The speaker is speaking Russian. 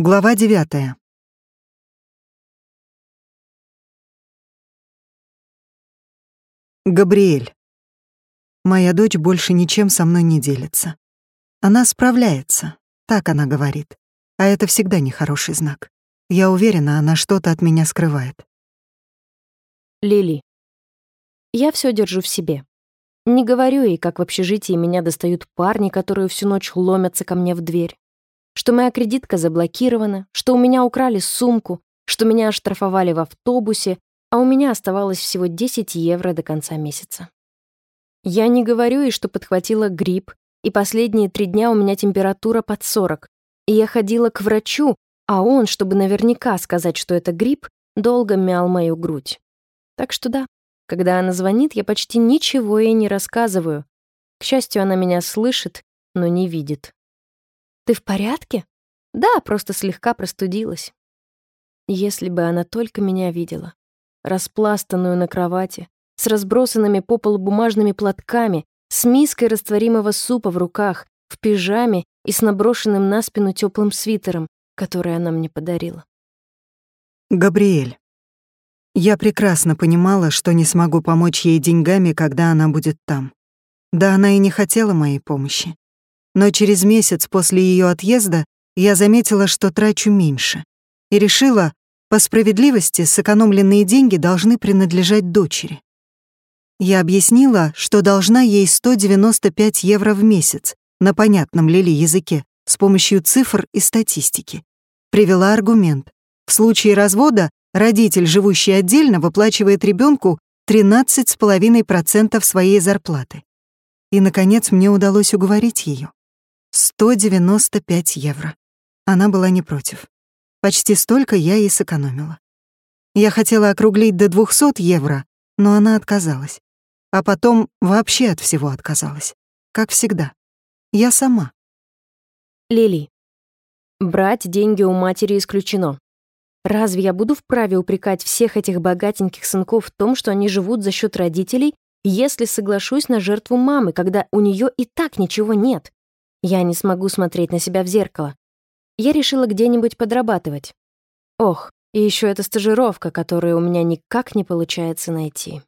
Глава девятая. Габриэль. Моя дочь больше ничем со мной не делится. Она справляется, так она говорит. А это всегда нехороший знак. Я уверена, она что-то от меня скрывает. Лили. Я все держу в себе. Не говорю ей, как в общежитии меня достают парни, которые всю ночь ломятся ко мне в дверь. Что моя кредитка заблокирована, что у меня украли сумку, что меня оштрафовали в автобусе, а у меня оставалось всего 10 евро до конца месяца. Я не говорю ей, что подхватила грипп, и последние три дня у меня температура под 40, и я ходила к врачу, а он, чтобы наверняка сказать, что это грипп, долго мял мою грудь. Так что да, когда она звонит, я почти ничего ей не рассказываю. К счастью, она меня слышит, но не видит. «Ты в порядке?» «Да, просто слегка простудилась». Если бы она только меня видела. Распластанную на кровати, с разбросанными по полу бумажными платками, с миской растворимого супа в руках, в пижаме и с наброшенным на спину теплым свитером, который она мне подарила. Габриэль. Я прекрасно понимала, что не смогу помочь ей деньгами, когда она будет там. Да она и не хотела моей помощи. Но через месяц после ее отъезда я заметила, что трачу меньше. И решила, по справедливости, сэкономленные деньги должны принадлежать дочери. Я объяснила, что должна ей 195 евро в месяц на понятном Лили языке с помощью цифр и статистики. Привела аргумент. В случае развода родитель, живущий отдельно, выплачивает ребенку 13,5% своей зарплаты. И, наконец, мне удалось уговорить ее. 195 евро. Она была не против. Почти столько я и сэкономила. Я хотела округлить до 200 евро, но она отказалась. А потом вообще от всего отказалась. Как всегда. Я сама. Лили. Брать деньги у матери исключено. Разве я буду вправе упрекать всех этих богатеньких сынков в том, что они живут за счет родителей, если соглашусь на жертву мамы, когда у нее и так ничего нет? Я не смогу смотреть на себя в зеркало. Я решила где-нибудь подрабатывать. Ох, и еще эта стажировка, которую у меня никак не получается найти.